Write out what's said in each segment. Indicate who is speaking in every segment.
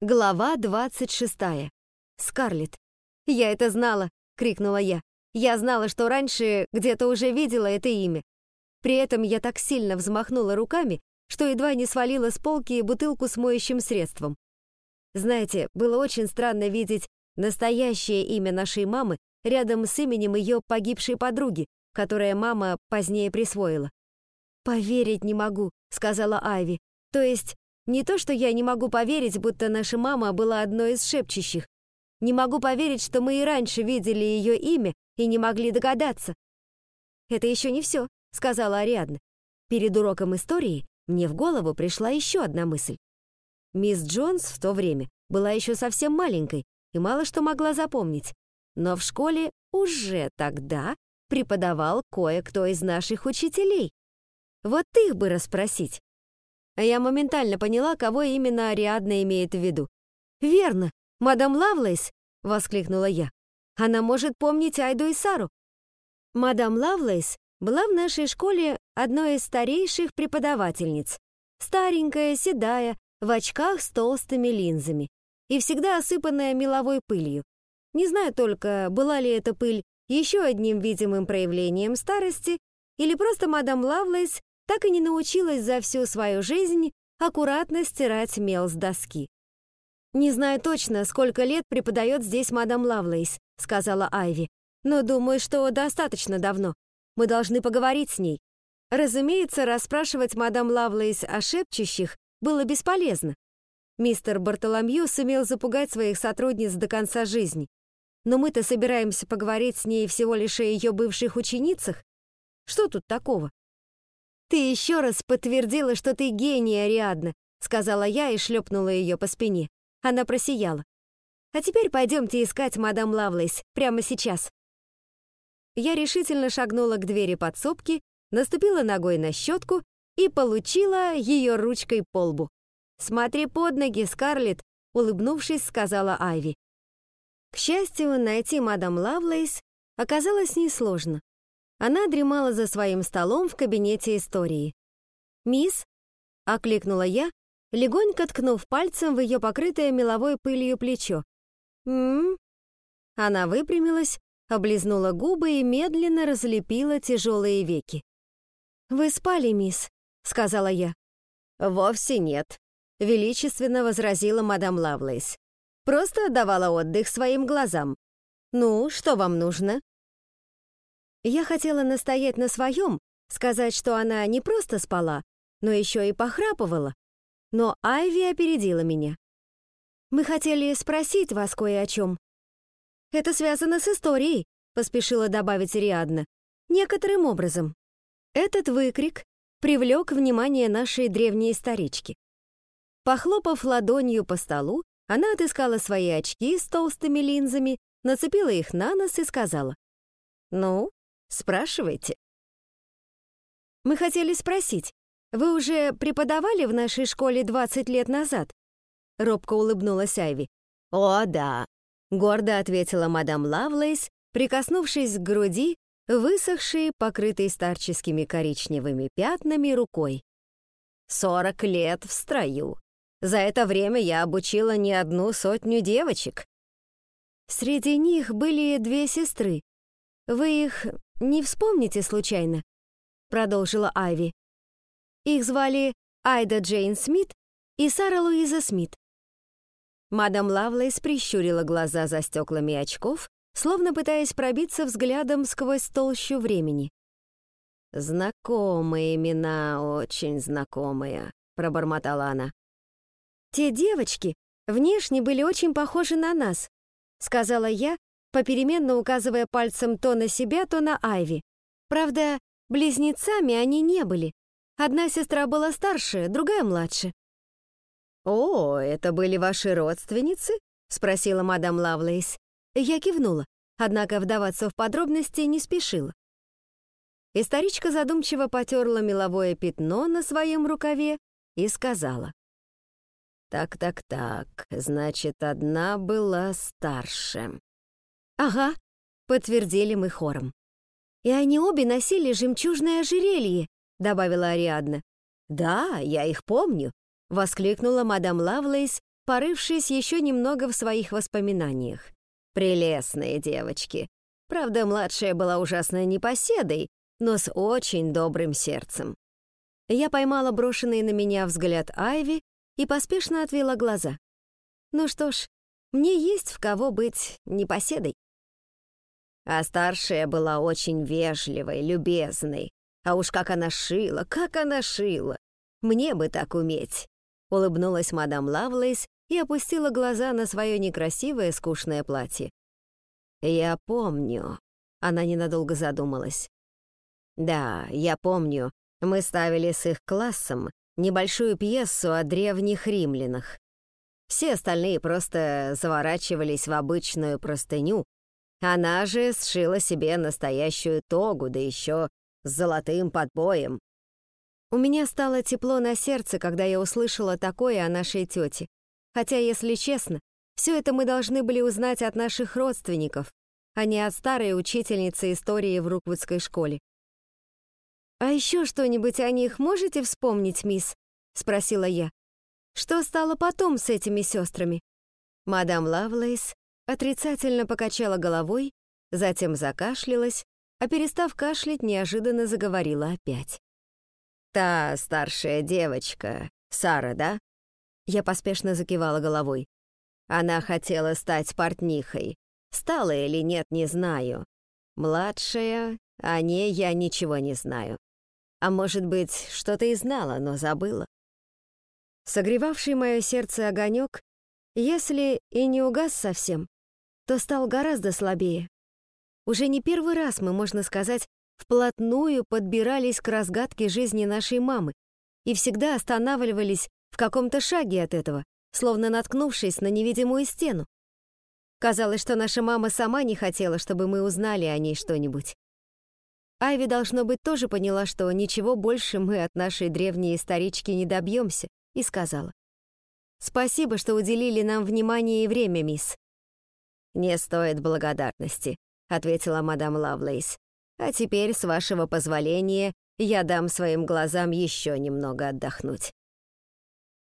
Speaker 1: Глава 26. Скарлетт. «Я это знала!» — крикнула я. «Я знала, что раньше где-то уже видела это имя. При этом я так сильно взмахнула руками, что едва не свалила с полки бутылку с моющим средством. Знаете, было очень странно видеть настоящее имя нашей мамы рядом с именем ее погибшей подруги, которое мама позднее присвоила. «Поверить не могу», — сказала Айви. «То есть не то, что я не могу поверить, будто наша мама была одной из шепчущих. Не могу поверить, что мы и раньше видели ее имя и не могли догадаться. «Это еще не все», — сказала Ариадна. Перед уроком истории мне в голову пришла еще одна мысль. Мисс Джонс в то время была еще совсем маленькой и мало что могла запомнить. Но в школе уже тогда преподавал кое-кто из наших учителей. Вот их бы расспросить. А я моментально поняла, кого именно Ариадна имеет в виду. «Верно, мадам Лавлейс!» — воскликнула я. «Она может помнить Айду и Сару». Мадам Лавлейс была в нашей школе одной из старейших преподавательниц. Старенькая, седая, в очках с толстыми линзами и всегда осыпанная меловой пылью. Не знаю только, была ли эта пыль еще одним видимым проявлением старости, или просто мадам Лавлейс так и не научилась за всю свою жизнь аккуратно стирать мел с доски. «Не знаю точно, сколько лет преподает здесь мадам Лавлейс», сказала Айви, «но думаю, что достаточно давно. Мы должны поговорить с ней». Разумеется, расспрашивать мадам Лавлейс о шепчущих было бесполезно. Мистер Бартоломью сумел запугать своих сотрудниц до конца жизни. Но мы-то собираемся поговорить с ней всего лишь о ее бывших ученицах. Что тут такого? «Ты еще раз подтвердила, что ты гений, Ариадна», сказала я и шлепнула ее по спине. Она просияла. «А теперь пойдемте искать мадам Лавлейс прямо сейчас». Я решительно шагнула к двери подсобки, наступила ногой на щетку и получила ее ручкой по лбу. «Смотри под ноги, Скарлетт», улыбнувшись, сказала Айви. К счастью, найти мадам Лавлейс оказалось несложно. Она дремала за своим столом в кабинете истории. «Мисс?» — окликнула я, легонько ткнув пальцем в ее покрытое меловой пылью плечо. «М-м-м?» Она выпрямилась, облизнула губы и медленно разлепила тяжелые веки. «Вы спали, мисс?» — сказала я. «Вовсе нет», — величественно возразила мадам Лавлейс. «Просто давала отдых своим глазам. Ну, что вам нужно?» Я хотела настоять на своем, сказать, что она не просто спала, но еще и похрапывала. Но Айви опередила меня. «Мы хотели спросить вас кое о чем». «Это связано с историей», — поспешила добавить Риадна. «Некоторым образом». Этот выкрик привлек внимание нашей древней старички. Похлопав ладонью по столу, она отыскала свои очки с толстыми линзами, нацепила их на нос и сказала. «Ну, Спрашивайте. Мы хотели спросить, вы уже преподавали в нашей школе 20 лет назад? Робко улыбнулась Айви. О, да, гордо ответила мадам Лавлейс, прикоснувшись к груди, высохшей, покрытой старческими коричневыми пятнами рукой. «Сорок лет в строю. За это время я обучила не одну сотню девочек». Среди них были две сестры. Вы их не вспомните случайно?» — продолжила Айви. Их звали Айда Джейн Смит и Сара Луиза Смит. Мадам Лавлейс прищурила глаза за стеклами очков, словно пытаясь пробиться взглядом сквозь толщу времени. «Знакомые имена, очень знакомые», — пробормотала она. «Те девочки внешне были очень похожи на нас», — сказала я, попеременно указывая пальцем то на себя, то на Айви. Правда, близнецами они не были. Одна сестра была старше, другая младше. «О, это были ваши родственницы?» — спросила мадам Лавлейс. Я кивнула, однако вдаваться в подробности не спешила. Историчка задумчиво потерла меловое пятно на своем рукаве и сказала. «Так-так-так, значит, одна была старше. «Ага», — подтвердили мы хором. «И они обе носили жемчужное ожерелье», — добавила Ариадна. «Да, я их помню», — воскликнула мадам Лавлейс, порывшись еще немного в своих воспоминаниях. Прелестные девочки. Правда, младшая была ужасно непоседой, но с очень добрым сердцем. Я поймала брошенный на меня взгляд Айви и поспешно отвела глаза. Ну что ж, мне есть в кого быть непоседой. А старшая была очень вежливой, любезной. А уж как она шила, как она шила! Мне бы так уметь!» Улыбнулась мадам Лавлейс и опустила глаза на свое некрасивое скучное платье. «Я помню», — она ненадолго задумалась. «Да, я помню, мы ставили с их классом небольшую пьесу о древних римлянах. Все остальные просто заворачивались в обычную простыню. Она же сшила себе настоящую тогу, да еще с золотым подбоем. У меня стало тепло на сердце, когда я услышала такое о нашей тете. Хотя, если честно, все это мы должны были узнать от наших родственников, а не от старой учительницы истории в Руквудской школе. «А еще что-нибудь о них можете вспомнить, мисс?» — спросила я. «Что стало потом с этими сестрами?» Мадам Лавлейс отрицательно покачала головой, затем закашлялась, а перестав кашлять, неожиданно заговорила опять. «Та старшая девочка, Сара, да?» Я поспешно закивала головой. Она хотела стать портнихой. Стала или нет, не знаю. Младшая, о ней я ничего не знаю. А может быть, что-то и знала, но забыла. Согревавший мое сердце огонек, если и не угас совсем, то стал гораздо слабее. Уже не первый раз мы, можно сказать, вплотную подбирались к разгадке жизни нашей мамы и всегда останавливались в каком-то шаге от этого, словно наткнувшись на невидимую стену. Казалось, что наша мама сама не хотела, чтобы мы узнали о ней что-нибудь. Айви, должно быть, тоже поняла, что ничего больше мы от нашей древней исторички не добьемся, и сказала. «Спасибо, что уделили нам внимание и время, мисс». «Не стоит благодарности», — ответила мадам Лавлейс. А теперь, с вашего позволения, я дам своим глазам еще немного отдохнуть.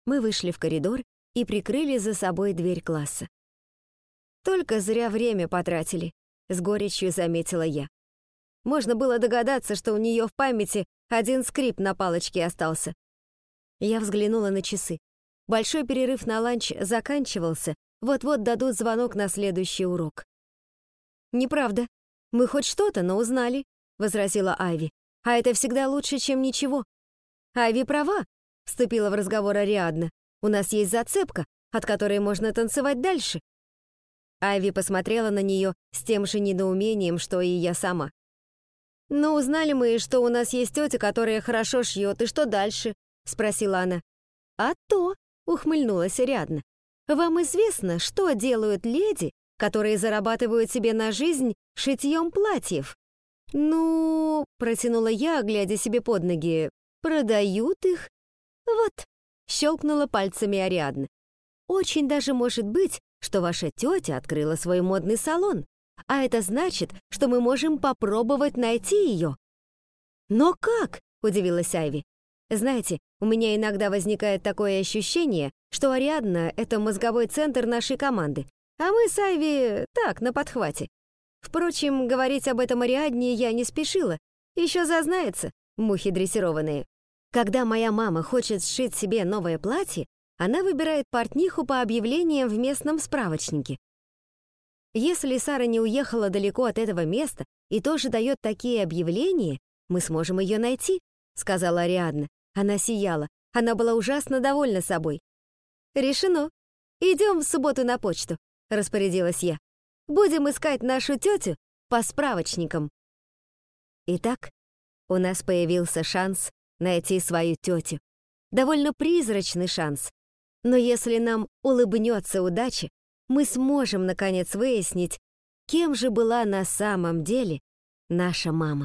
Speaker 1: Мы вышли в коридор и прикрыли за собой дверь класса. Только зря время потратили, с горечью заметила я. Можно было догадаться, что у нее в памяти один скрип на палочке остался. Я взглянула на часы. Большой перерыв на ланч заканчивался, вот-вот дадут звонок на следующий урок. Неправда, «Мы хоть что-то, но узнали», — возразила Айви. «А это всегда лучше, чем ничего». «Айви права», — вступила в разговор Ариадна. «У нас есть зацепка, от которой можно танцевать дальше». Айви посмотрела на нее с тем же недоумением, что и я сама. «Ну, узнали мы, что у нас есть тетя, которая хорошо шьет, и что дальше?» — спросила она. «А то», — ухмыльнулась Ариадна. «Вам известно, что делают леди, которые зарабатывают себе на жизнь шитьем платьев. «Ну...» — протянула я, глядя себе под ноги. «Продают их?» «Вот», — щелкнула пальцами Ариадна. «Очень даже может быть, что ваша тетя открыла свой модный салон, а это значит, что мы можем попробовать найти ее». «Но как?» — удивилась Айви. «Знаете, у меня иногда возникает такое ощущение, что Ариадна — это мозговой центр нашей команды, а мы с Айви так, на подхвате. Впрочем, говорить об этом Ариадне я не спешила. Еще зазнается, мухи дрессированные. Когда моя мама хочет сшить себе новое платье, она выбирает портниху по объявлениям в местном справочнике. Если Сара не уехала далеко от этого места и тоже дает такие объявления, мы сможем ее найти, сказала Ариадна. Она сияла. Она была ужасно довольна собой. Решено. Идем в субботу на почту. — распорядилась я. «Будем искать нашу тетю по справочникам». Итак, у нас появился шанс найти свою тетю. Довольно призрачный шанс. Но если нам улыбнется удача, мы сможем наконец выяснить, кем же была на самом деле наша мама.